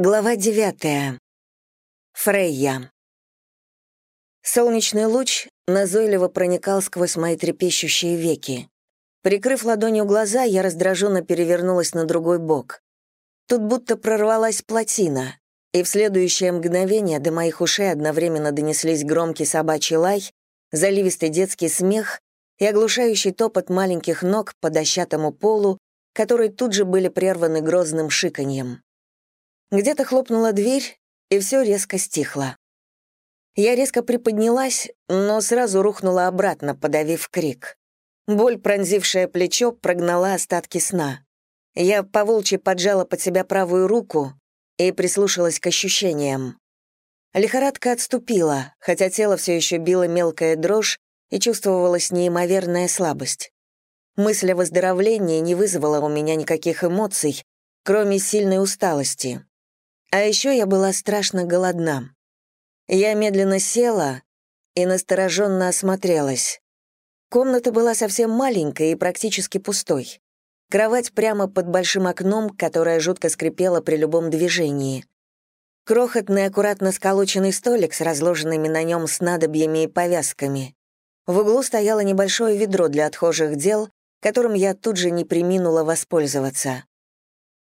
Глава девятая. Фрейя. Солнечный луч назойливо проникал сквозь мои трепещущие веки. Прикрыв ладонью глаза, я раздраженно перевернулась на другой бок. Тут будто прорвалась плотина, и в следующее мгновение до моих ушей одновременно донеслись громкий собачий лай, заливистый детский смех и оглушающий топот маленьких ног по дощатому полу, которые тут же были прерваны грозным шиканьем. Где-то хлопнула дверь, и все резко стихло. Я резко приподнялась, но сразу рухнула обратно, подавив крик. Боль, пронзившая плечо, прогнала остатки сна. Я поволчьи поджала под себя правую руку и прислушалась к ощущениям. Лихорадка отступила, хотя тело все еще било мелкая дрожь и чувствовалась неимоверная слабость. Мысль о выздоровлении не вызвала у меня никаких эмоций, кроме сильной усталости. А еще я была страшно голодна. Я медленно села и настороженно осмотрелась. Комната была совсем маленькая и практически пустой. Кровать прямо под большим окном, которое жутко скрипело при любом движении. Крохотный аккуратно сколоченный столик с разложенными на нем снадобьями и повязками. В углу стояло небольшое ведро для отхожих дел, которым я тут же не приминула воспользоваться.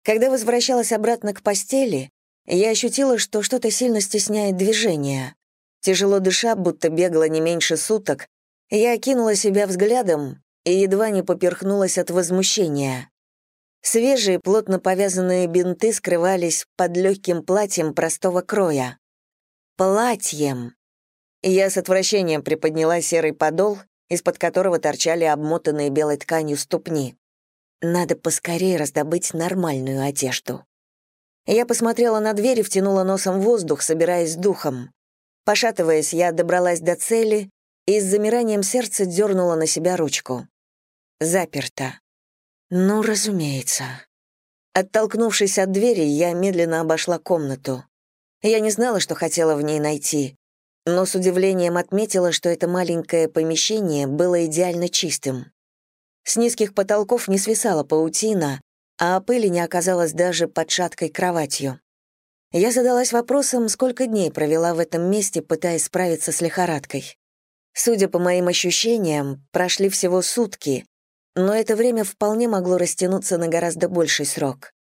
Когда возвращалась обратно к постели, я ощутила, что что-то сильно стесняет движение. Тяжело дыша, будто бегала не меньше суток, я окинула себя взглядом и едва не поперхнулась от возмущения. Свежие, плотно повязанные бинты скрывались под легким платьем простого кроя. Платьем. Я с отвращением приподняла серый подол, из-под которого торчали обмотанные белой тканью ступни. Надо поскорее раздобыть нормальную одежду. Я посмотрела на дверь и втянула носом воздух, собираясь с духом. Пошатываясь, я добралась до цели и с замиранием сердца дернула на себя ручку. Заперто. Ну, разумеется. Оттолкнувшись от двери, я медленно обошла комнату. Я не знала, что хотела в ней найти, но с удивлением отметила, что это маленькое помещение было идеально чистым. С низких потолков не свисала паутина, а пыли не оказалось даже под шаткой кроватью. Я задалась вопросом, сколько дней провела в этом месте, пытаясь справиться с лихорадкой. Судя по моим ощущениям, прошли всего сутки, но это время вполне могло растянуться на гораздо больший срок.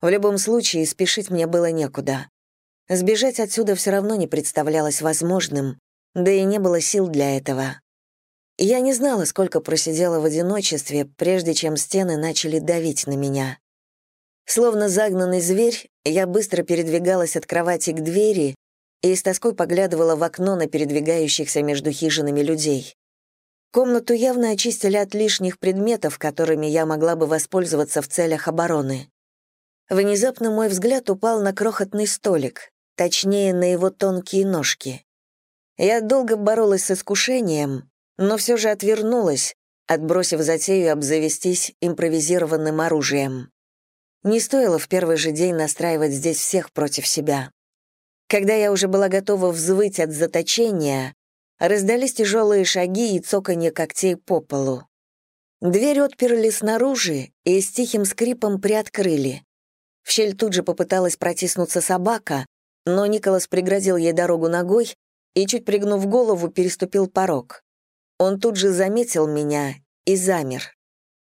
В любом случае, спешить мне было некуда. Сбежать отсюда все равно не представлялось возможным, да и не было сил для этого. Я не знала, сколько просидела в одиночестве, прежде чем стены начали давить на меня. Словно загнанный зверь, я быстро передвигалась от кровати к двери и с тоской поглядывала в окно на передвигающихся между хижинами людей. Комнату явно очистили от лишних предметов, которыми я могла бы воспользоваться в целях обороны. Внезапно мой взгляд упал на крохотный столик, точнее, на его тонкие ножки. Я долго боролась с искушением, но все же отвернулась, отбросив затею обзавестись импровизированным оружием. Не стоило в первый же день настраивать здесь всех против себя. Когда я уже была готова взвыть от заточения, раздались тяжелые шаги и цоканье когтей по полу. Дверь отперли снаружи и с тихим скрипом приоткрыли. В щель тут же попыталась протиснуться собака, но Николас преградил ей дорогу ногой и, чуть пригнув голову, переступил порог. Он тут же заметил меня и замер.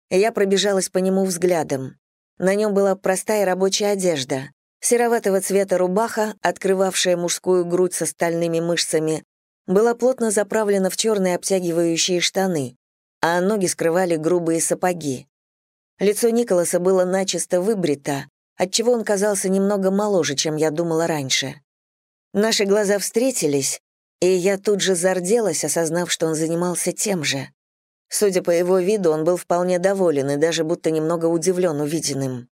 Я пробежалась по нему взглядом. На нем была простая рабочая одежда. Сероватого цвета рубаха, открывавшая мужскую грудь с стальными мышцами, была плотно заправлена в черные обтягивающие штаны, а ноги скрывали грубые сапоги. Лицо Николаса было начисто выбрито, отчего он казался немного моложе, чем я думала раньше. Наши глаза встретились, и я тут же зарделась, осознав, что он занимался тем же. Судя по его виду, он был вполне доволен и даже будто немного удивлен увиденным.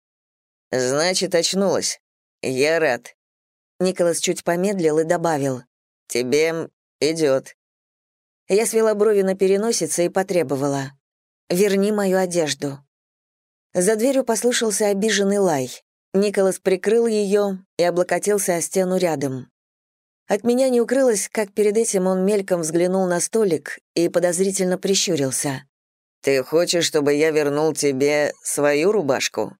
«Значит, очнулась. Я рад». Николас чуть помедлил и добавил. «Тебе идет». Я свела брови на переносице и потребовала. «Верни мою одежду». За дверью послышался обиженный лай. Николас прикрыл ее и облокотился о стену рядом. От меня не укрылось, как перед этим он мельком взглянул на столик и подозрительно прищурился. «Ты хочешь, чтобы я вернул тебе свою рубашку?»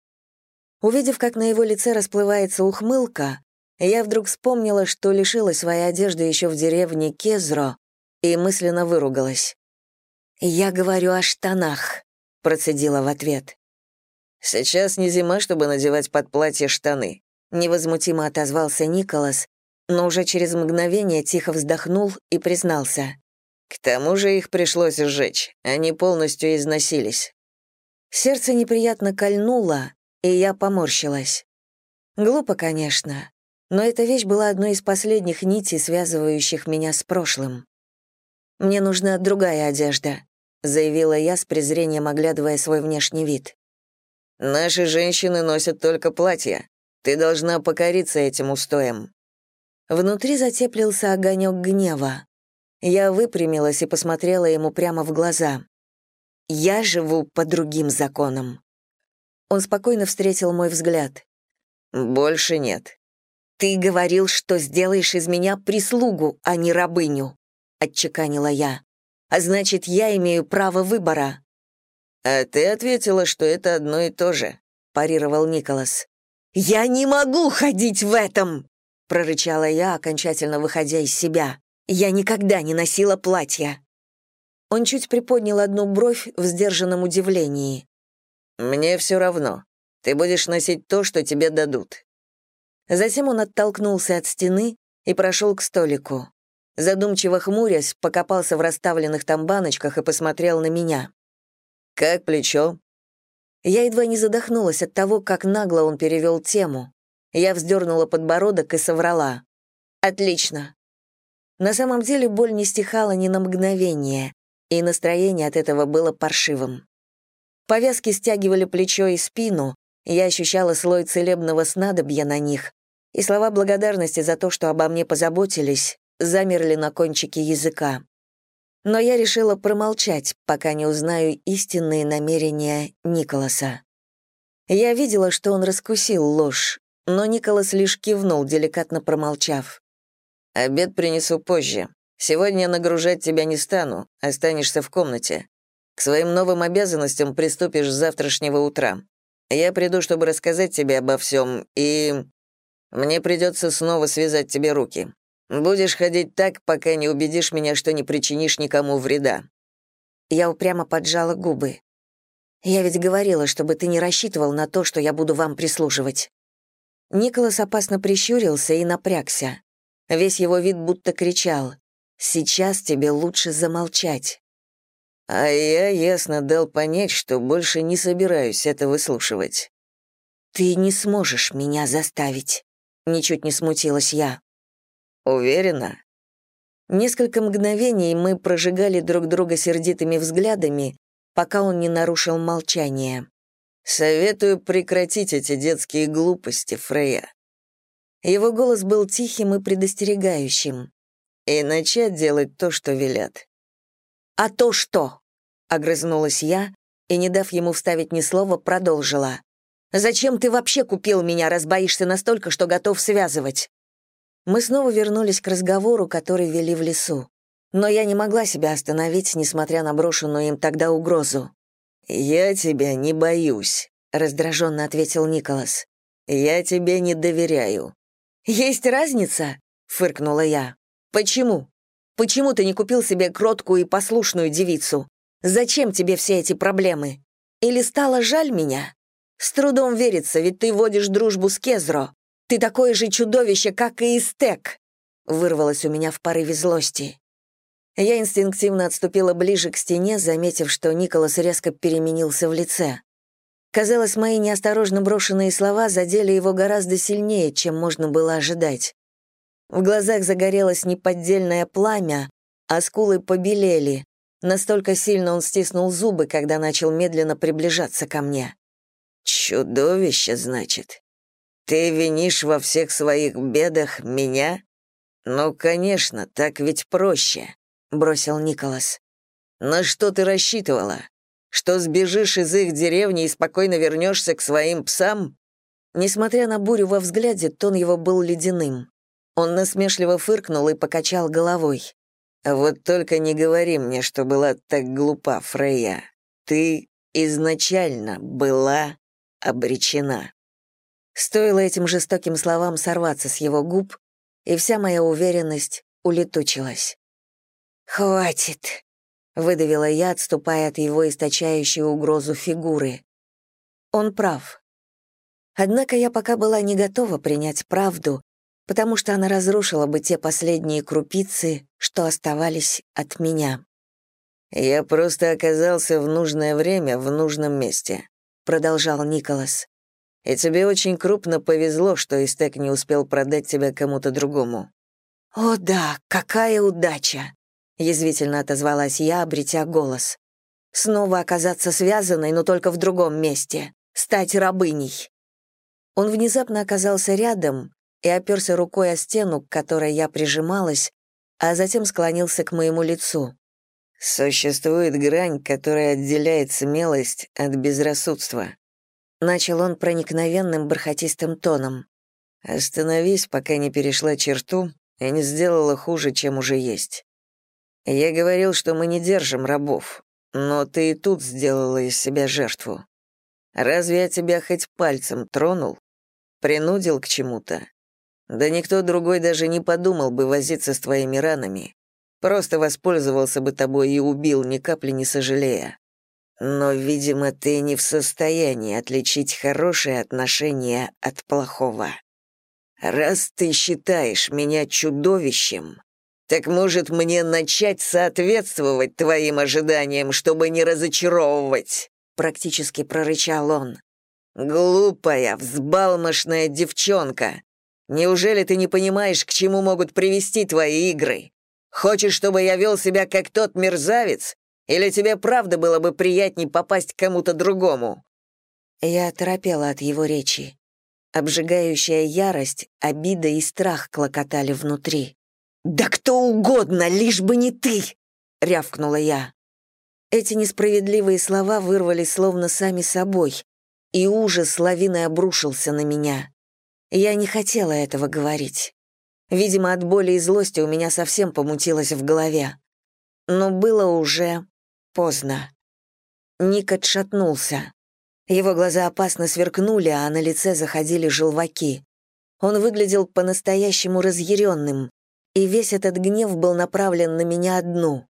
Увидев, как на его лице расплывается ухмылка, я вдруг вспомнила, что лишила своей одежды еще в деревне Кезро и мысленно выругалась. «Я говорю о штанах», — процедила в ответ. «Сейчас не зима, чтобы надевать под платье штаны», — невозмутимо отозвался Николас, но уже через мгновение тихо вздохнул и признался. «К тому же их пришлось сжечь, они полностью износились». Сердце неприятно кольнуло, и я поморщилась. Глупо, конечно, но эта вещь была одной из последних нитей, связывающих меня с прошлым. «Мне нужна другая одежда», — заявила я с презрением, оглядывая свой внешний вид. «Наши женщины носят только платья. Ты должна покориться этим устоям». Внутри затеплился огонек гнева. Я выпрямилась и посмотрела ему прямо в глаза. «Я живу по другим законам». Он спокойно встретил мой взгляд. «Больше нет». «Ты говорил, что сделаешь из меня прислугу, а не рабыню», — отчеканила я. «А значит, я имею право выбора». «А ты ответила, что это одно и то же», — парировал Николас. «Я не могу ходить в этом!» — прорычала я, окончательно выходя из себя. «Я никогда не носила платья». Он чуть приподнял одну бровь в сдержанном удивлении. «Мне все равно. Ты будешь носить то, что тебе дадут». Затем он оттолкнулся от стены и прошел к столику. Задумчиво хмурясь, покопался в расставленных там баночках и посмотрел на меня. «Как плечо?» Я едва не задохнулась от того, как нагло он перевел тему. Я вздернула подбородок и соврала. «Отлично». На самом деле боль не стихала ни на мгновение, и настроение от этого было паршивым. Повязки стягивали плечо и спину, я ощущала слой целебного снадобья на них, и слова благодарности за то, что обо мне позаботились, замерли на кончике языка. Но я решила промолчать, пока не узнаю истинные намерения Николаса. Я видела, что он раскусил ложь, но Николас лишь кивнул, деликатно промолчав. «Обед принесу позже. Сегодня нагружать тебя не стану, останешься в комнате. К своим новым обязанностям приступишь с завтрашнего утра. Я приду, чтобы рассказать тебе обо всем, и... Мне придется снова связать тебе руки. Будешь ходить так, пока не убедишь меня, что не причинишь никому вреда». Я упрямо поджала губы. «Я ведь говорила, чтобы ты не рассчитывал на то, что я буду вам прислуживать». Николас опасно прищурился и напрягся. Весь его вид будто кричал «Сейчас тебе лучше замолчать». А я ясно дал понять, что больше не собираюсь это выслушивать. «Ты не сможешь меня заставить», — ничуть не смутилась я. «Уверена?» Несколько мгновений мы прожигали друг друга сердитыми взглядами, пока он не нарушил молчание. «Советую прекратить эти детские глупости, Фрея». Его голос был тихим и предостерегающим. «И начать делать то, что велят. «А то что?» — огрызнулась я и, не дав ему вставить ни слова, продолжила. «Зачем ты вообще купил меня, раз боишься настолько, что готов связывать?» Мы снова вернулись к разговору, который вели в лесу. Но я не могла себя остановить, несмотря на брошенную им тогда угрозу. «Я тебя не боюсь», — раздраженно ответил Николас. «Я тебе не доверяю». «Есть разница?» — фыркнула я. «Почему?» Почему ты не купил себе кроткую и послушную девицу? Зачем тебе все эти проблемы? Или стало жаль меня? С трудом верится, ведь ты водишь дружбу с Кезро. Ты такое же чудовище, как и Истек!» Вырвалось у меня в порыве злости. Я инстинктивно отступила ближе к стене, заметив, что Николас резко переменился в лице. Казалось, мои неосторожно брошенные слова задели его гораздо сильнее, чем можно было ожидать. В глазах загорелось неподдельное пламя, а скулы побелели. Настолько сильно он стиснул зубы, когда начал медленно приближаться ко мне. «Чудовище, значит? Ты винишь во всех своих бедах меня? Ну, конечно, так ведь проще», — бросил Николас. «На что ты рассчитывала? Что сбежишь из их деревни и спокойно вернешься к своим псам?» Несмотря на бурю во взгляде, тон его был ледяным. Он насмешливо фыркнул и покачал головой. «Вот только не говори мне, что была так глупа, Фрейя. Ты изначально была обречена». Стоило этим жестоким словам сорваться с его губ, и вся моя уверенность улетучилась. «Хватит», — выдавила я, отступая от его источающей угрозу фигуры. Он прав. Однако я пока была не готова принять правду, потому что она разрушила бы те последние крупицы, что оставались от меня. «Я просто оказался в нужное время в нужном месте», — продолжал Николас. «И тебе очень крупно повезло, что Истек не успел продать тебя кому-то другому». «О да, какая удача!» — язвительно отозвалась я, обретя голос. «Снова оказаться связанной, но только в другом месте. Стать рабыней». Он внезапно оказался рядом и оперся рукой о стену, к которой я прижималась, а затем склонился к моему лицу. «Существует грань, которая отделяет смелость от безрассудства», — начал он проникновенным бархатистым тоном. «Остановись, пока не перешла черту и не сделала хуже, чем уже есть. Я говорил, что мы не держим рабов, но ты и тут сделала из себя жертву. Разве я тебя хоть пальцем тронул? Принудил к чему-то? Да никто другой даже не подумал бы возиться с твоими ранами, Просто воспользовался бы тобой и убил, ни капли не сожалея. Но, видимо, ты не в состоянии отличить хорошее отношение от плохого. Раз ты считаешь меня чудовищем, так может мне начать соответствовать твоим ожиданиям, чтобы не разочаровывать?» Практически прорычал он. «Глупая, взбалмошная девчонка. Неужели ты не понимаешь, к чему могут привести твои игры? Хочешь, чтобы я вел себя как тот мерзавец? Или тебе правда было бы приятней попасть к кому-то другому?» Я оторопела от его речи. Обжигающая ярость, обида и страх клокотали внутри. «Да кто угодно, лишь бы не ты!» — рявкнула я. Эти несправедливые слова вырвались словно сами собой, и ужас лавиной обрушился на меня. Я не хотела этого говорить. Видимо, от боли и злости у меня совсем помутилось в голове. Но было уже поздно. Ник отшатнулся. Его глаза опасно сверкнули, а на лице заходили желваки. Он выглядел по-настоящему разъяренным, и весь этот гнев был направлен на меня одну.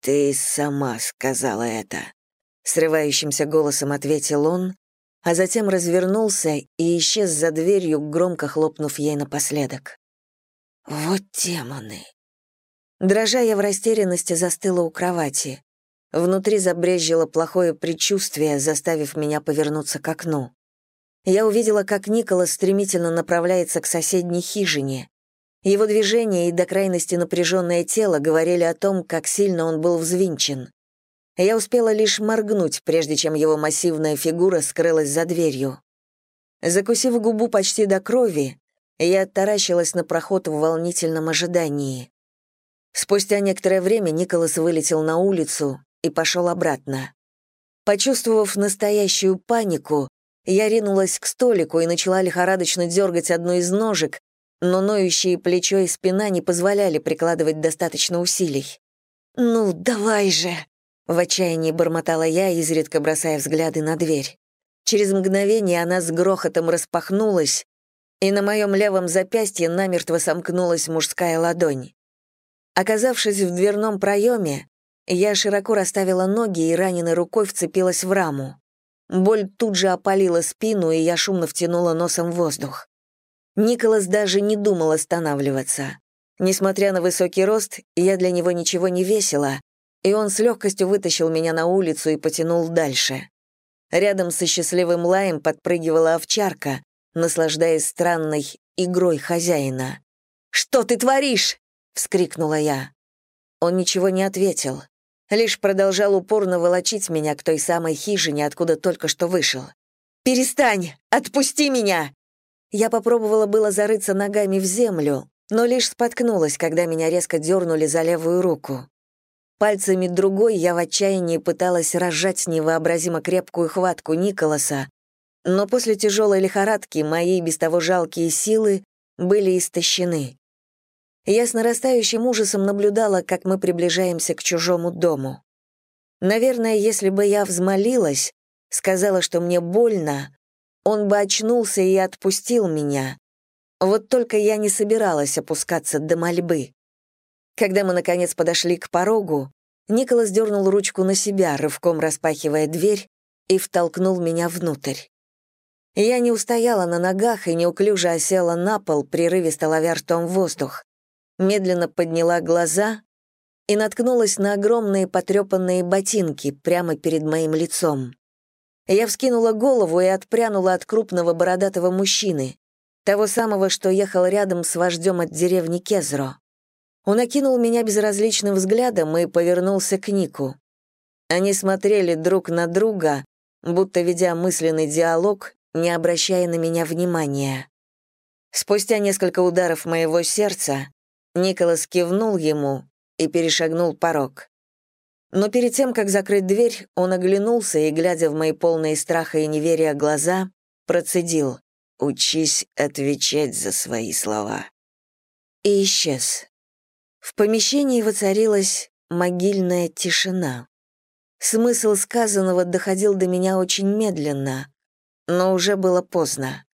«Ты сама сказала это», — срывающимся голосом ответил он, а затем развернулся и исчез за дверью, громко хлопнув ей напоследок. Вот демоны. Дрожа я в растерянности застыла у кровати. Внутри забрежило плохое предчувствие, заставив меня повернуться к окну. Я увидела, как Николас стремительно направляется к соседней хижине. Его движение и до крайности напряженное тело говорили о том, как сильно он был взвинчен. Я успела лишь моргнуть, прежде чем его массивная фигура скрылась за дверью. Закусив губу почти до крови, я таращилась на проход в волнительном ожидании. Спустя некоторое время Николас вылетел на улицу и пошел обратно. Почувствовав настоящую панику, я ринулась к столику и начала лихорадочно дергать одну из ножек, но ноющие плечо и спина не позволяли прикладывать достаточно усилий. «Ну, давай же!» — в отчаянии бормотала я, изредка бросая взгляды на дверь. Через мгновение она с грохотом распахнулась, и на моем левом запястье намертво сомкнулась мужская ладонь. Оказавшись в дверном проеме, я широко расставила ноги и раненой рукой вцепилась в раму. Боль тут же опалила спину, и я шумно втянула носом воздух. Николас даже не думал останавливаться. Несмотря на высокий рост, я для него ничего не весила, и он с легкостью вытащил меня на улицу и потянул дальше. Рядом со счастливым лаем подпрыгивала овчарка, наслаждаясь странной игрой хозяина. «Что ты творишь?» — вскрикнула я. Он ничего не ответил, лишь продолжал упорно волочить меня к той самой хижине, откуда только что вышел. «Перестань! Отпусти меня!» Я попробовала было зарыться ногами в землю, но лишь споткнулась, когда меня резко дернули за левую руку. Пальцами другой я в отчаянии пыталась разжать невообразимо крепкую хватку Николаса, но после тяжелой лихорадки мои без того жалкие силы были истощены. Я с нарастающим ужасом наблюдала, как мы приближаемся к чужому дому. Наверное, если бы я взмолилась, сказала, что мне больно, он бы очнулся и отпустил меня. Вот только я не собиралась опускаться до мольбы. Когда мы, наконец, подошли к порогу, Николас дернул ручку на себя, рывком распахивая дверь, и втолкнул меня внутрь. Я не устояла на ногах и неуклюже осела на пол, прерывисто ловя ртом воздух. Медленно подняла глаза и наткнулась на огромные потрепанные ботинки прямо перед моим лицом. Я вскинула голову и отпрянула от крупного бородатого мужчины, того самого, что ехал рядом с вождем от деревни Кезро. Он окинул меня безразличным взглядом и повернулся к Нику. Они смотрели друг на друга, будто ведя мысленный диалог не обращая на меня внимания. Спустя несколько ударов моего сердца Николас кивнул ему и перешагнул порог. Но перед тем, как закрыть дверь, он оглянулся и, глядя в мои полные страха и неверия глаза, процедил «Учись отвечать за свои слова». И исчез. В помещении воцарилась могильная тишина. Смысл сказанного доходил до меня очень медленно, но уже было поздно.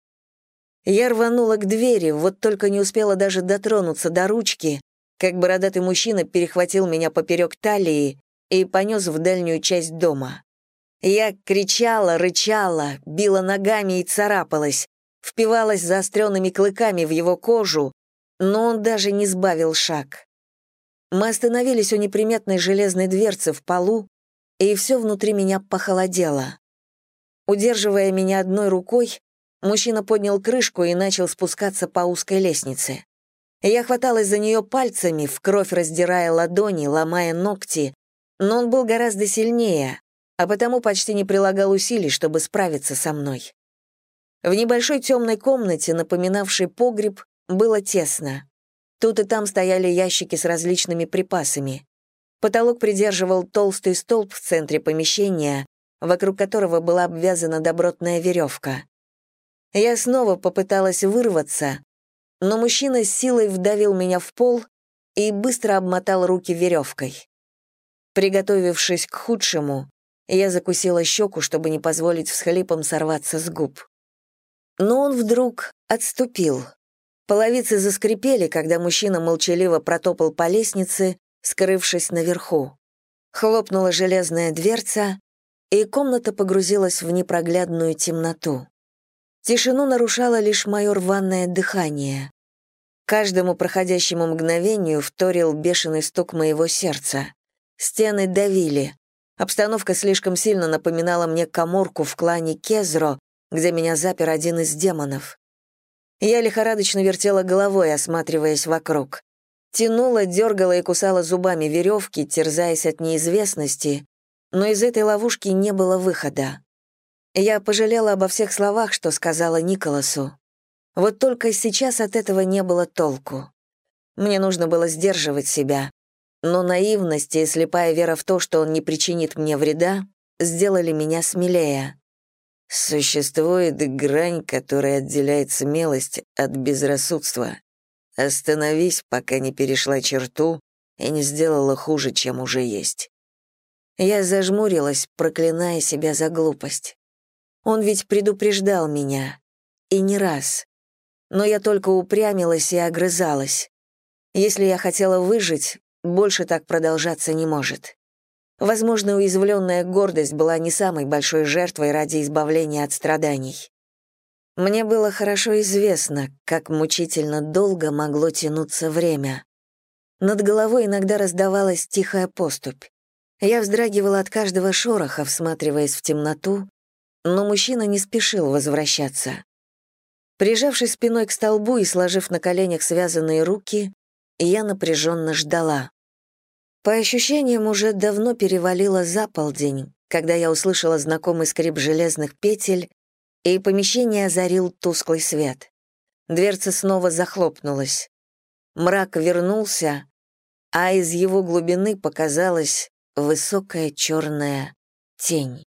Я рванула к двери, вот только не успела даже дотронуться до ручки, как бородатый мужчина перехватил меня поперек талии и понес в дальнюю часть дома. Я кричала, рычала, била ногами и царапалась, впивалась заостренными клыками в его кожу, но он даже не сбавил шаг. Мы остановились у неприметной железной дверцы в полу, и все внутри меня похолодело. Удерживая меня одной рукой, мужчина поднял крышку и начал спускаться по узкой лестнице. Я хваталась за нее пальцами, в кровь раздирая ладони, ломая ногти, но он был гораздо сильнее, а потому почти не прилагал усилий, чтобы справиться со мной. В небольшой темной комнате, напоминавшей погреб, было тесно. Тут и там стояли ящики с различными припасами. Потолок придерживал толстый столб в центре помещения, вокруг которого была обвязана добротная веревка. Я снова попыталась вырваться, но мужчина с силой вдавил меня в пол и быстро обмотал руки веревкой. Приготовившись к худшему, я закусила щеку, чтобы не позволить всхлипам сорваться с губ. Но он вдруг отступил. Половицы заскрипели, когда мужчина молчаливо протопал по лестнице, скрывшись наверху. Хлопнула железная дверца, и комната погрузилась в непроглядную темноту. Тишину нарушало лишь мое рваное дыхание. Каждому проходящему мгновению вторил бешеный стук моего сердца. Стены давили. Обстановка слишком сильно напоминала мне коморку в клане Кезро, где меня запер один из демонов. Я лихорадочно вертела головой, осматриваясь вокруг. Тянула, дергала и кусала зубами веревки, терзаясь от неизвестности, но из этой ловушки не было выхода. Я пожалела обо всех словах, что сказала Николасу. Вот только сейчас от этого не было толку. Мне нужно было сдерживать себя, но наивность и слепая вера в то, что он не причинит мне вреда, сделали меня смелее. Существует грань, которая отделяет смелость от безрассудства. Остановись, пока не перешла черту и не сделала хуже, чем уже есть. Я зажмурилась, проклиная себя за глупость. Он ведь предупреждал меня. И не раз. Но я только упрямилась и огрызалась. Если я хотела выжить, больше так продолжаться не может. Возможно, уязвленная гордость была не самой большой жертвой ради избавления от страданий. Мне было хорошо известно, как мучительно долго могло тянуться время. Над головой иногда раздавалась тихая поступь. Я вздрагивала от каждого шороха, всматриваясь в темноту, но мужчина не спешил возвращаться. Прижавшись спиной к столбу и сложив на коленях связанные руки, я напряженно ждала. По ощущениям, уже давно перевалило за полдень, когда я услышала знакомый скрип железных петель, и помещение озарил тусклый свет. Дверца снова захлопнулась. Мрак вернулся, а из его глубины показалась высокая черная тень.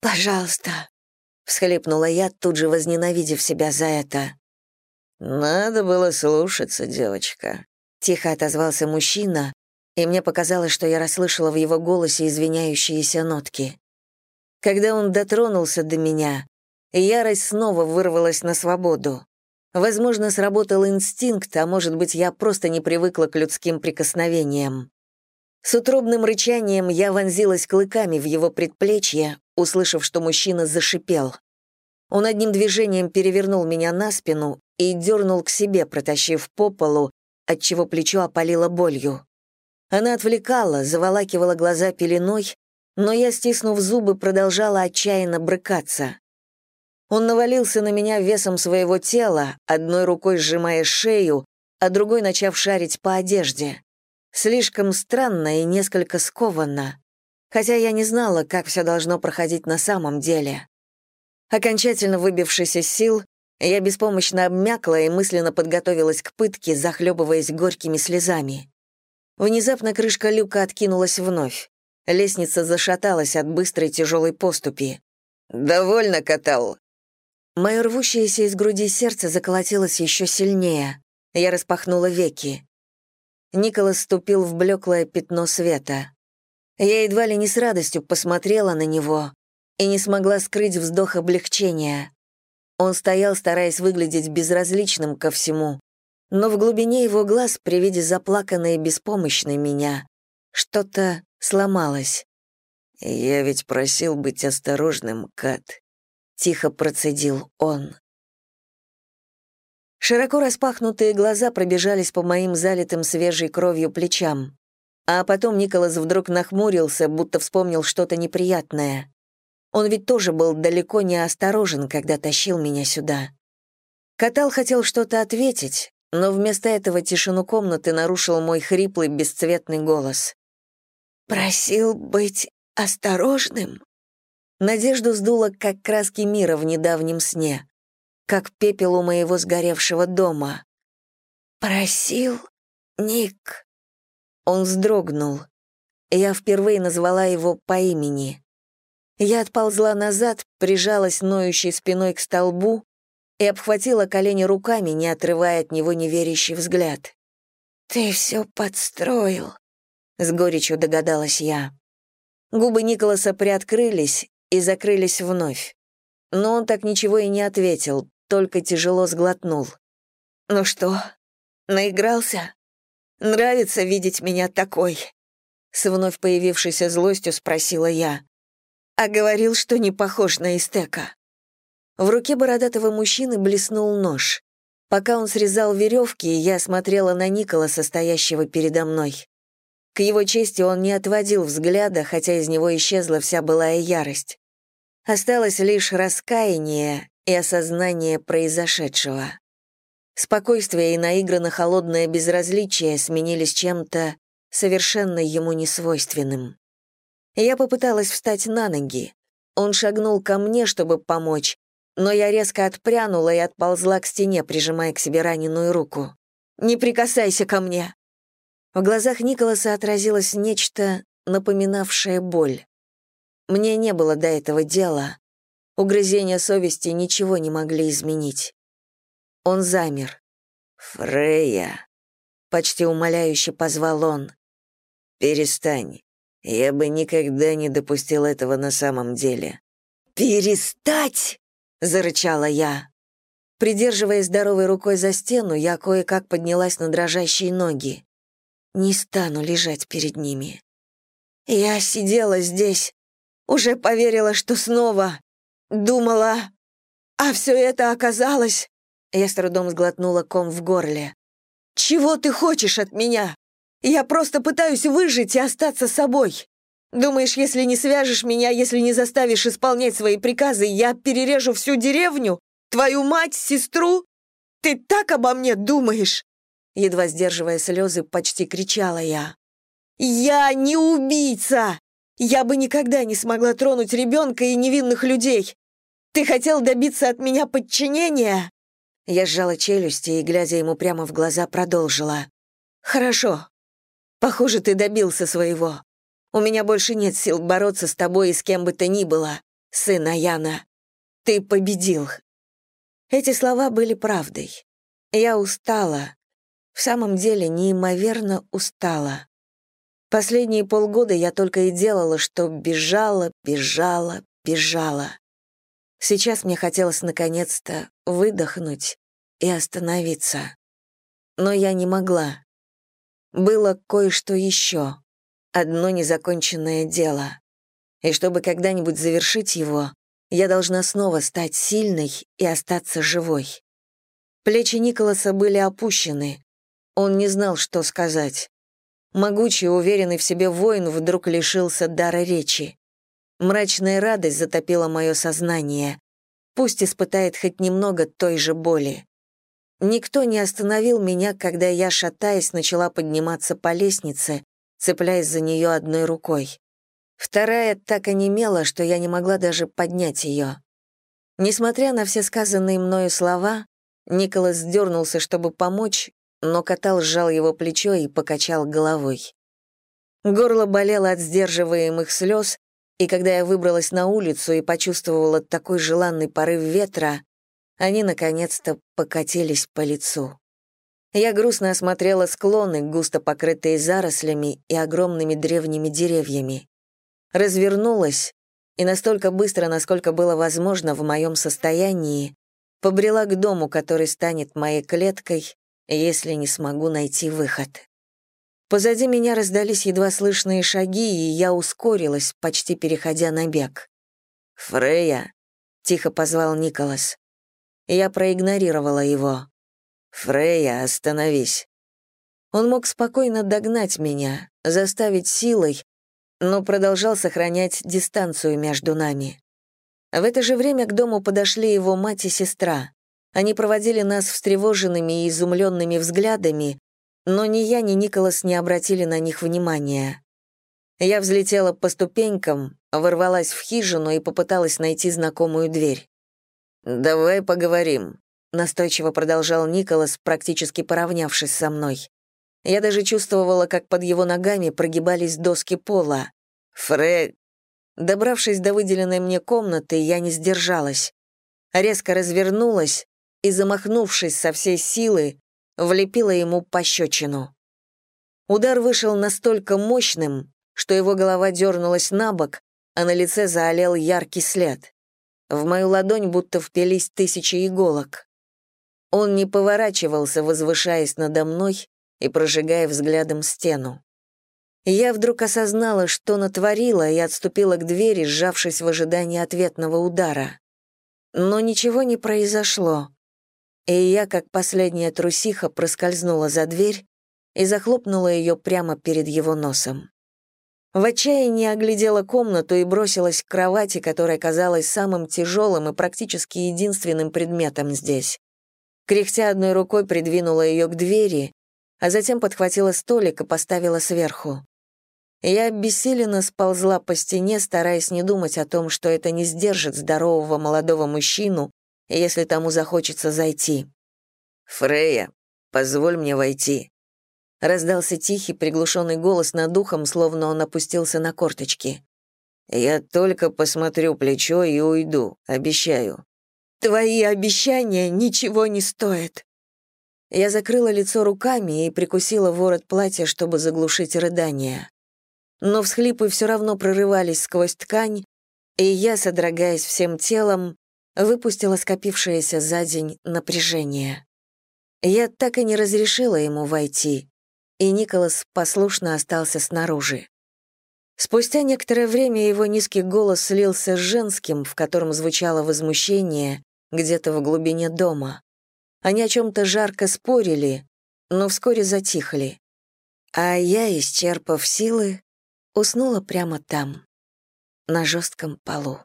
«Пожалуйста», — всхлипнула я, тут же возненавидев себя за это. «Надо было слушаться, девочка», — тихо отозвался мужчина, и мне показалось, что я расслышала в его голосе извиняющиеся нотки. Когда он дотронулся до меня, ярость снова вырвалась на свободу. Возможно, сработал инстинкт, а может быть, я просто не привыкла к людским прикосновениям. С утробным рычанием я вонзилась клыками в его предплечье, услышав, что мужчина зашипел. Он одним движением перевернул меня на спину и дернул к себе, протащив по полу, отчего плечо опалило болью. Она отвлекала, заволакивала глаза пеленой, но я, стиснув зубы, продолжала отчаянно брыкаться. Он навалился на меня весом своего тела, одной рукой сжимая шею, а другой начав шарить по одежде. Слишком странно и несколько скованно, хотя я не знала, как все должно проходить на самом деле. Окончательно выбившись из сил, я беспомощно обмякла и мысленно подготовилась к пытке, захлебываясь горькими слезами. Внезапно крышка люка откинулась вновь. Лестница зашаталась от быстрой тяжелой поступи. «Довольно катал». Мое рвущееся из груди сердце заколотилось еще сильнее. Я распахнула веки. Николас ступил в блеклое пятно света. Я едва ли не с радостью посмотрела на него и не смогла скрыть вздох облегчения. Он стоял, стараясь выглядеть безразличным ко всему, но в глубине его глаз при виде заплаканной и беспомощной меня что-то сломалось. «Я ведь просил быть осторожным, Кат», — тихо процедил он. Широко распахнутые глаза пробежались по моим залитым свежей кровью плечам. А потом Николас вдруг нахмурился, будто вспомнил что-то неприятное. Он ведь тоже был далеко не осторожен, когда тащил меня сюда. Катал хотел что-то ответить, но вместо этого тишину комнаты нарушил мой хриплый, бесцветный голос. «Просил быть осторожным?» Надежду сдуло, как краски мира в недавнем сне, как пепел у моего сгоревшего дома. «Просил, Ник?» Он вздрогнул. Я впервые назвала его по имени. Я отползла назад, прижалась ноющей спиной к столбу и обхватила колени руками, не отрывая от него неверящий взгляд. «Ты все подстроил», — с горечью догадалась я. Губы Николаса приоткрылись и закрылись вновь. Но он так ничего и не ответил, только тяжело сглотнул. «Ну что, наигрался? Нравится видеть меня такой?» С вновь появившейся злостью спросила я а говорил, что не похож на Истека. В руке бородатого мужчины блеснул нож. Пока он срезал веревки, я смотрела на Никола, состоящего передо мной. К его чести он не отводил взгляда, хотя из него исчезла вся былая ярость. Осталось лишь раскаяние и осознание произошедшего. Спокойствие и наигранно холодное безразличие сменились чем-то совершенно ему несвойственным. Я попыталась встать на ноги. Он шагнул ко мне, чтобы помочь, но я резко отпрянула и отползла к стене, прижимая к себе раненую руку. «Не прикасайся ко мне!» В глазах Николаса отразилось нечто, напоминавшее боль. Мне не было до этого дела. Угрызения совести ничего не могли изменить. Он замер. «Фрея!» — почти умоляюще позвал он. «Перестань. Я бы никогда не допустил этого на самом деле. «Перестать!» — зарычала я. Придерживая здоровой рукой за стену, я кое-как поднялась на дрожащие ноги. Не стану лежать перед ними. Я сидела здесь, уже поверила, что снова думала, а все это оказалось... Я с трудом сглотнула ком в горле. «Чего ты хочешь от меня? Я просто пытаюсь выжить и остаться собой. Думаешь, если не свяжешь меня, если не заставишь исполнять свои приказы, я перережу всю деревню? Твою мать, сестру? Ты так обо мне думаешь?» Едва сдерживая слезы, почти кричала я. «Я не убийца! Я бы никогда не смогла тронуть ребенка и невинных людей! Ты хотел добиться от меня подчинения?» Я сжала челюсти и, глядя ему прямо в глаза, продолжила. «Хорошо. Похоже, ты добился своего. У меня больше нет сил бороться с тобой и с кем бы то ни было, сын Аяна. Ты победил». Эти слова были правдой. Я устала. В самом деле, неимоверно устала. Последние полгода я только и делала, что бежала, бежала, бежала. Сейчас мне хотелось наконец-то выдохнуть и остановиться. Но я не могла. Было кое-что еще, одно незаконченное дело. И чтобы когда-нибудь завершить его, я должна снова стать сильной и остаться живой. Плечи Николаса были опущены. Он не знал, что сказать. Могучий, уверенный в себе воин вдруг лишился дара речи. Мрачная радость затопила мое сознание. Пусть испытает хоть немного той же боли. Никто не остановил меня, когда я, шатаясь, начала подниматься по лестнице, цепляясь за нее одной рукой. Вторая так онемела, что я не могла даже поднять ее. Несмотря на все сказанные мною слова, Николас дернулся, чтобы помочь, но Катал сжал его плечо и покачал головой. Горло болело от сдерживаемых слез, и когда я выбралась на улицу и почувствовала такой желанный порыв ветра, они наконец-то покатились по лицу. Я грустно осмотрела склоны, густо покрытые зарослями и огромными древними деревьями. Развернулась и настолько быстро, насколько было возможно в моем состоянии, побрела к дому, который станет моей клеткой, если не смогу найти выход. Позади меня раздались едва слышные шаги, и я ускорилась, почти переходя на бег. «Фрея», — тихо позвал Николас. Я проигнорировала его. «Фрея, остановись». Он мог спокойно догнать меня, заставить силой, но продолжал сохранять дистанцию между нами. В это же время к дому подошли его мать и сестра. Они проводили нас встревоженными и изумленными взглядами, но ни я, ни Николас не обратили на них внимания. Я взлетела по ступенькам, ворвалась в хижину и попыталась найти знакомую дверь. «Давай поговорим», — настойчиво продолжал Николас, практически поравнявшись со мной. Я даже чувствовала, как под его ногами прогибались доски пола. «Фред...» Добравшись до выделенной мне комнаты, я не сдержалась. Резко развернулась и, замахнувшись со всей силы, влепила ему пощечину. Удар вышел настолько мощным, что его голова дернулась на бок, а на лице заолел яркий след. В мою ладонь будто впились тысячи иголок. Он не поворачивался, возвышаясь надо мной и прожигая взглядом стену. Я вдруг осознала, что натворила, и отступила к двери, сжавшись в ожидании ответного удара. Но ничего не произошло и я, как последняя трусиха, проскользнула за дверь и захлопнула ее прямо перед его носом. В отчаянии оглядела комнату и бросилась к кровати, которая казалась самым тяжелым и практически единственным предметом здесь. Кряхтя одной рукой придвинула ее к двери, а затем подхватила столик и поставила сверху. Я обессиленно сползла по стене, стараясь не думать о том, что это не сдержит здорового молодого мужчину, если тому захочется зайти. «Фрея, позволь мне войти», — раздался тихий, приглушенный голос над духом, словно он опустился на корточки. «Я только посмотрю плечо и уйду, обещаю». «Твои обещания ничего не стоят». Я закрыла лицо руками и прикусила ворот платья, чтобы заглушить рыдания. Но всхлипы все равно прорывались сквозь ткань, и я, содрогаясь всем телом, выпустила скопившееся за день напряжение. Я так и не разрешила ему войти, и Николас послушно остался снаружи. Спустя некоторое время его низкий голос слился с женским, в котором звучало возмущение где-то в глубине дома. Они о чем-то жарко спорили, но вскоре затихли. А я, исчерпав силы, уснула прямо там, на жестком полу.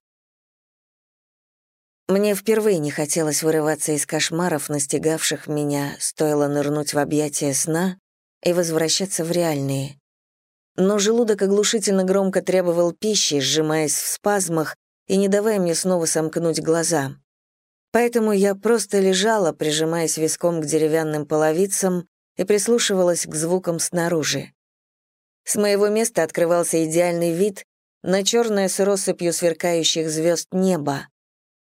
Мне впервые не хотелось вырываться из кошмаров, настигавших меня, стоило нырнуть в объятия сна и возвращаться в реальные. Но желудок оглушительно громко требовал пищи, сжимаясь в спазмах и не давая мне снова сомкнуть глаза. Поэтому я просто лежала, прижимаясь виском к деревянным половицам и прислушивалась к звукам снаружи. С моего места открывался идеальный вид на черное с россыпью сверкающих звезд небо,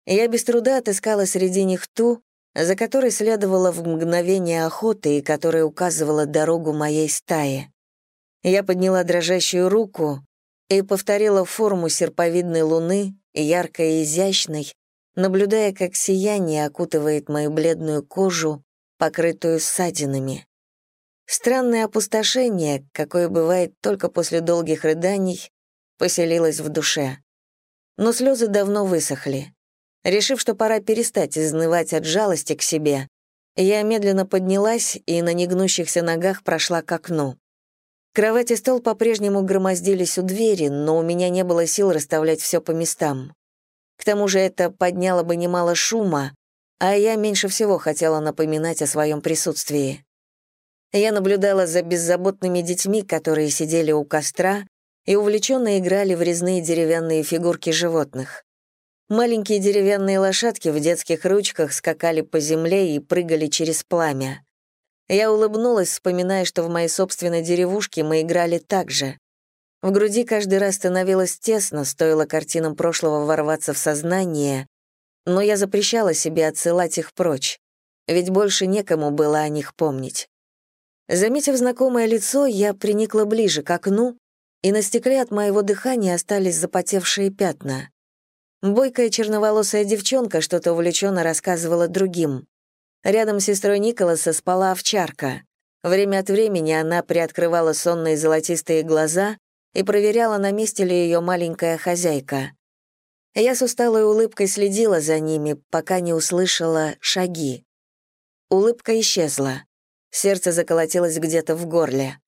я без труда отыскала среди них ту, за которой следовала в мгновение охоты и которая указывала дорогу моей стае. Я подняла дрожащую руку и повторила форму серповидной луны, яркой и изящной, наблюдая, как сияние окутывает мою бледную кожу, покрытую ссадинами. Странное опустошение, какое бывает только после долгих рыданий, поселилось в душе. Но слезы давно высохли. Решив, что пора перестать изнывать от жалости к себе, я медленно поднялась и на негнущихся ногах прошла к окну. Кровать и стол по-прежнему громоздились у двери, но у меня не было сил расставлять все по местам. К тому же это подняло бы немало шума, а я меньше всего хотела напоминать о своем присутствии. Я наблюдала за беззаботными детьми, которые сидели у костра и увлеченно играли в резные деревянные фигурки животных. Маленькие деревянные лошадки в детских ручках скакали по земле и прыгали через пламя. Я улыбнулась, вспоминая, что в моей собственной деревушке мы играли так же. В груди каждый раз становилось тесно, стоило картинам прошлого ворваться в сознание, но я запрещала себе отсылать их прочь, ведь больше некому было о них помнить. Заметив знакомое лицо, я приникла ближе к окну, и на стекле от моего дыхания остались запотевшие пятна. Бойкая черноволосая девчонка что-то увлеченно рассказывала другим. Рядом с сестрой Николаса спала овчарка. Время от времени она приоткрывала сонные золотистые глаза и проверяла, на месте ли ее маленькая хозяйка. Я с усталой улыбкой следила за ними, пока не услышала шаги. Улыбка исчезла. Сердце заколотилось где-то в горле.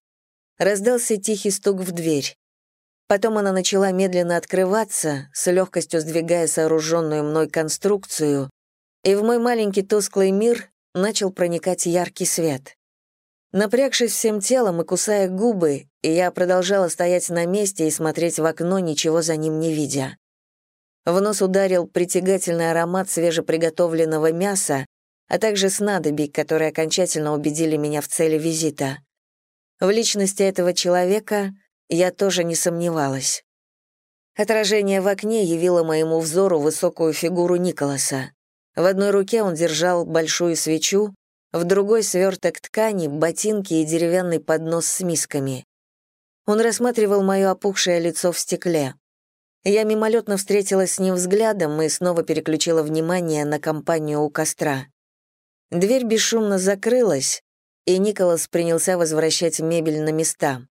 Раздался тихий стук в дверь. Потом она начала медленно открываться, с легкостью сдвигая сооруженную мной конструкцию, и в мой маленький тусклый мир начал проникать яркий свет. Напрягшись всем телом и кусая губы, я продолжала стоять на месте и смотреть в окно, ничего за ним не видя. В нос ударил притягательный аромат свежеприготовленного мяса, а также снадобий, которые окончательно убедили меня в цели визита. В личности этого человека я тоже не сомневалась. Отражение в окне явило моему взору высокую фигуру Николаса. В одной руке он держал большую свечу, в другой — сверток ткани, ботинки и деревянный поднос с мисками. Он рассматривал мое опухшее лицо в стекле. Я мимолетно встретилась с ним взглядом и снова переключила внимание на компанию у костра. Дверь бесшумно закрылась, и Николас принялся возвращать мебель на места.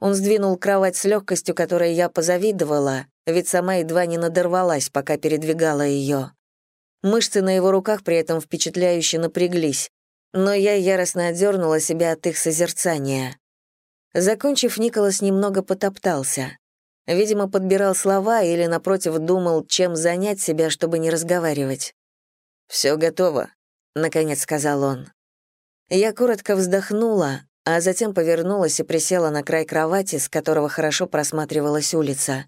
Он сдвинул кровать с легкостью, которой я позавидовала, ведь сама едва не надорвалась, пока передвигала ее. Мышцы на его руках при этом впечатляюще напряглись, но я яростно отдернула себя от их созерцания. Закончив, Николас немного потоптался. Видимо, подбирал слова или, напротив, думал, чем занять себя, чтобы не разговаривать. «Все готово», наконец сказал он. Я коротко вздохнула, а затем повернулась и присела на край кровати, с которого хорошо просматривалась улица.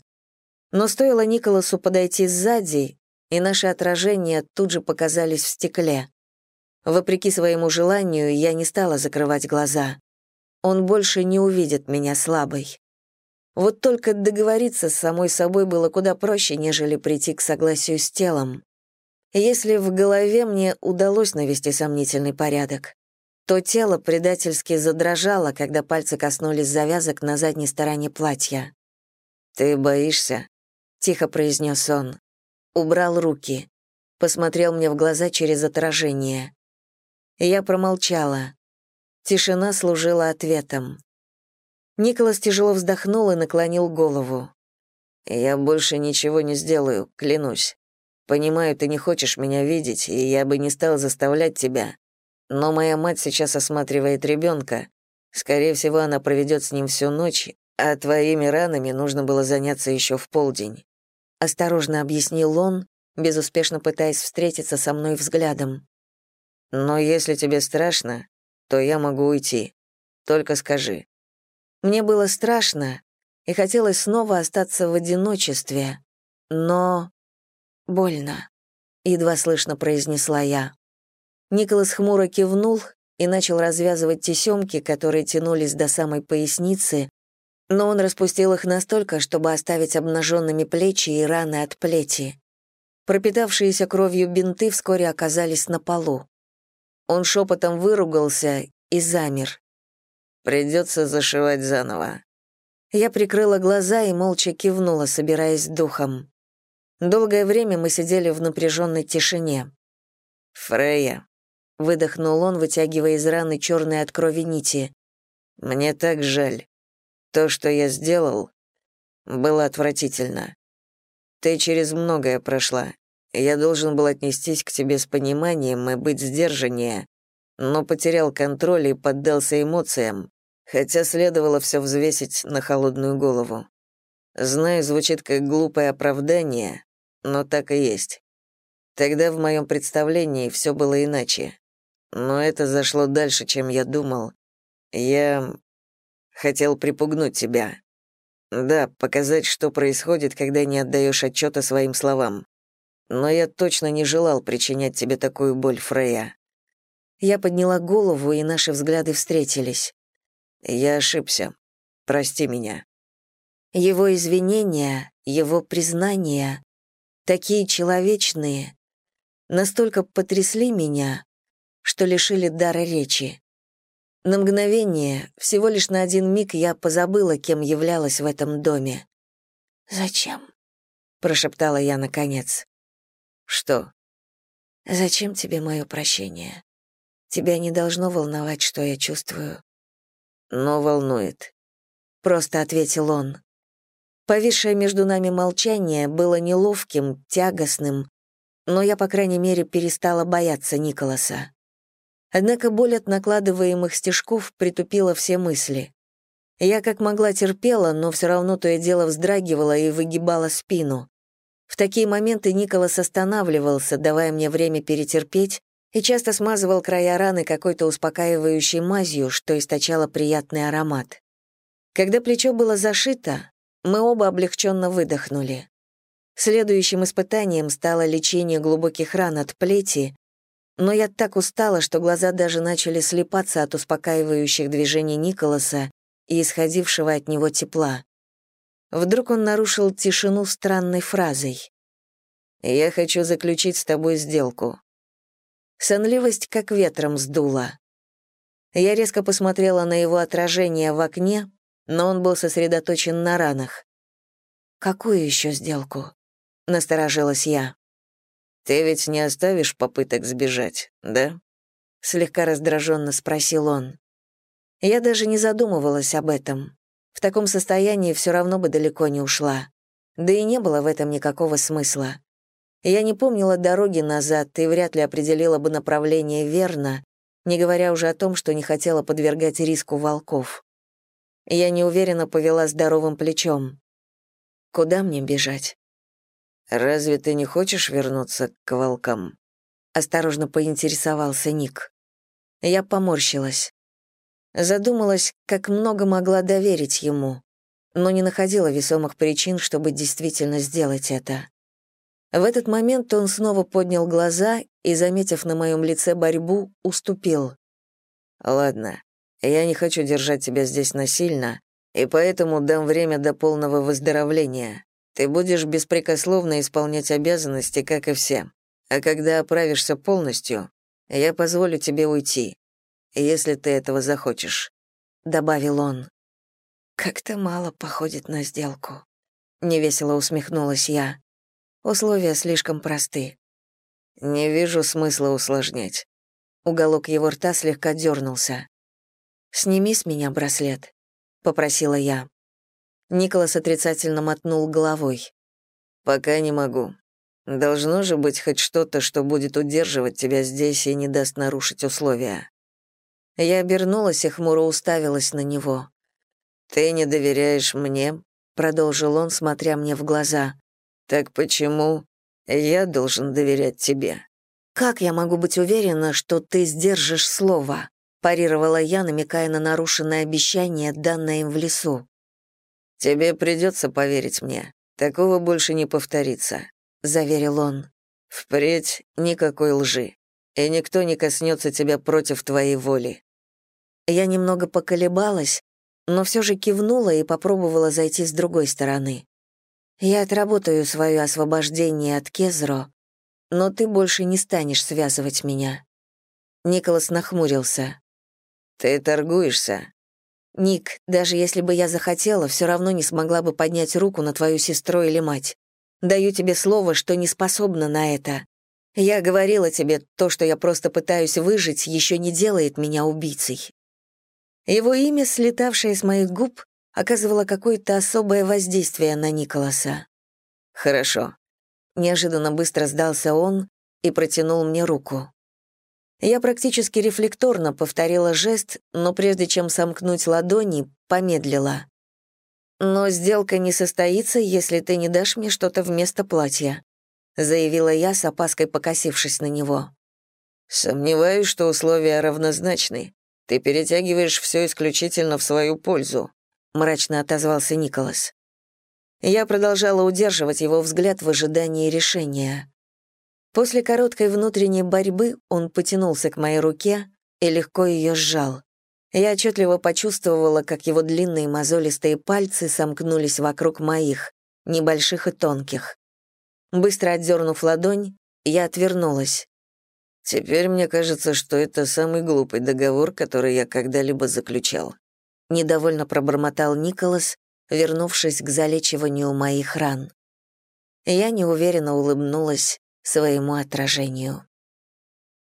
Но стоило Николасу подойти сзади, и наши отражения тут же показались в стекле. Вопреки своему желанию, я не стала закрывать глаза. Он больше не увидит меня слабой. Вот только договориться с самой собой было куда проще, нежели прийти к согласию с телом. Если в голове мне удалось навести сомнительный порядок, то тело предательски задрожало, когда пальцы коснулись завязок на задней стороне платья. «Ты боишься?» — тихо произнес он. Убрал руки. Посмотрел мне в глаза через отражение. Я промолчала. Тишина служила ответом. Николас тяжело вздохнул и наклонил голову. «Я больше ничего не сделаю, клянусь. Понимаю, ты не хочешь меня видеть, и я бы не стал заставлять тебя. Но моя мать сейчас осматривает ребенка. Скорее всего, она проведет с ним всю ночь, а твоими ранами нужно было заняться еще в полдень. Осторожно объяснил он, безуспешно пытаясь встретиться со мной взглядом. Но если тебе страшно, то я могу уйти. Только скажи. Мне было страшно, и хотелось снова остаться в одиночестве, но «Больно», — едва слышно произнесла я. Николас хмуро кивнул и начал развязывать тесемки, которые тянулись до самой поясницы, но он распустил их настолько, чтобы оставить обнаженными плечи и раны от плети. Пропитавшиеся кровью бинты вскоре оказались на полу. Он шепотом выругался и замер. «Придется зашивать заново». Я прикрыла глаза и молча кивнула, собираясь духом. Долгое время мы сидели в напряженной тишине. «Фрея», — выдохнул он, вытягивая из раны черные от крови нити. «Мне так жаль. То, что я сделал, было отвратительно. Ты через многое прошла. Я должен был отнестись к тебе с пониманием и быть сдержаннее, но потерял контроль и поддался эмоциям, хотя следовало все взвесить на холодную голову. Знаю, звучит как глупое оправдание, но так и есть. Тогда в моем представлении все было иначе. Но это зашло дальше, чем я думал. Я хотел припугнуть тебя. Да, показать, что происходит, когда не отдаешь отчета своим словам. Но я точно не желал причинять тебе такую боль, Фрея. Я подняла голову, и наши взгляды встретились. Я ошибся. Прости меня. Его извинения, его признания, такие человечные, настолько потрясли меня, что лишили дара речи. На мгновение, всего лишь на один миг я позабыла, кем являлась в этом доме. «Зачем?» — прошептала я наконец. «Что?» «Зачем тебе мое прощение? Тебя не должно волновать, что я чувствую». «Но волнует», — просто ответил он. Повисшее между нами молчание было неловким, тягостным, но я, по крайней мере, перестала бояться Николаса. Однако боль от накладываемых стежков притупила все мысли. Я как могла терпела, но все равно то и дело вздрагивала и выгибала спину. В такие моменты Николас останавливался, давая мне время перетерпеть, и часто смазывал края раны какой-то успокаивающей мазью, что источало приятный аромат. Когда плечо было зашито, мы оба облегченно выдохнули. Следующим испытанием стало лечение глубоких ран от плети, но я так устала, что глаза даже начали слепаться от успокаивающих движений Николаса и исходившего от него тепла. Вдруг он нарушил тишину странной фразой. «Я хочу заключить с тобой сделку». Сонливость как ветром сдула. Я резко посмотрела на его отражение в окне, но он был сосредоточен на ранах. «Какую еще сделку?» — насторожилась я. «Ты ведь не оставишь попыток сбежать, да?» — слегка раздраженно спросил он. Я даже не задумывалась об этом. В таком состоянии все равно бы далеко не ушла. Да и не было в этом никакого смысла. Я не помнила дороги назад и вряд ли определила бы направление верно, не говоря уже о том, что не хотела подвергать риску волков. Я неуверенно повела здоровым плечом. Куда мне бежать? «Разве ты не хочешь вернуться к волкам?» Осторожно поинтересовался Ник. Я поморщилась. Задумалась, как много могла доверить ему, но не находила весомых причин, чтобы действительно сделать это. В этот момент он снова поднял глаза и, заметив на моем лице борьбу, уступил. «Ладно, я не хочу держать тебя здесь насильно, и поэтому дам время до полного выздоровления. Ты будешь беспрекословно исполнять обязанности, как и все. А когда оправишься полностью, я позволю тебе уйти, если ты этого захочешь», — добавил он. «Как-то мало походит на сделку», — невесело усмехнулась я. «Условия слишком просты». «Не вижу смысла усложнять». Уголок его рта слегка дернулся. «Сними с меня браслет», — попросила я. Николас отрицательно мотнул головой. «Пока не могу. Должно же быть хоть что-то, что будет удерживать тебя здесь и не даст нарушить условия». Я обернулась и хмуро уставилась на него. «Ты не доверяешь мне?» — продолжил он, смотря мне в глаза. «Так почему я должен доверять тебе?» «Как я могу быть уверена, что ты сдержишь слово?» — парировала я, намекая на нарушенное обещание, данное им в лесу. «Тебе придется поверить мне. Такого больше не повторится», — заверил он. «Впредь никакой лжи, и никто не коснется тебя против твоей воли». Я немного поколебалась, но все же кивнула и попробовала зайти с другой стороны. «Я отработаю свое освобождение от Кезро, но ты больше не станешь связывать меня». Николас нахмурился. «Ты торгуешься?» «Ник, даже если бы я захотела, все равно не смогла бы поднять руку на твою сестру или мать. Даю тебе слово, что не способна на это. Я говорила тебе, то, что я просто пытаюсь выжить, еще не делает меня убийцей». Его имя, слетавшее с моих губ, оказывало какое-то особое воздействие на Николаса. «Хорошо». Неожиданно быстро сдался он и протянул мне руку. Я практически рефлекторно повторила жест, но прежде чем сомкнуть ладони, помедлила. «Но сделка не состоится, если ты не дашь мне что-то вместо платья», заявила я, с опаской покосившись на него. «Сомневаюсь, что условия равнозначны. Ты перетягиваешь все исключительно в свою пользу», мрачно отозвался Николас. Я продолжала удерживать его взгляд в ожидании решения. После короткой внутренней борьбы он потянулся к моей руке и легко ее сжал. Я отчетливо почувствовала, как его длинные мозолистые пальцы сомкнулись вокруг моих, небольших и тонких. Быстро отдернув ладонь, я отвернулась. «Теперь мне кажется, что это самый глупый договор, который я когда-либо заключал», недовольно пробормотал Николас, вернувшись к залечиванию моих ран. Я неуверенно улыбнулась своему отражению.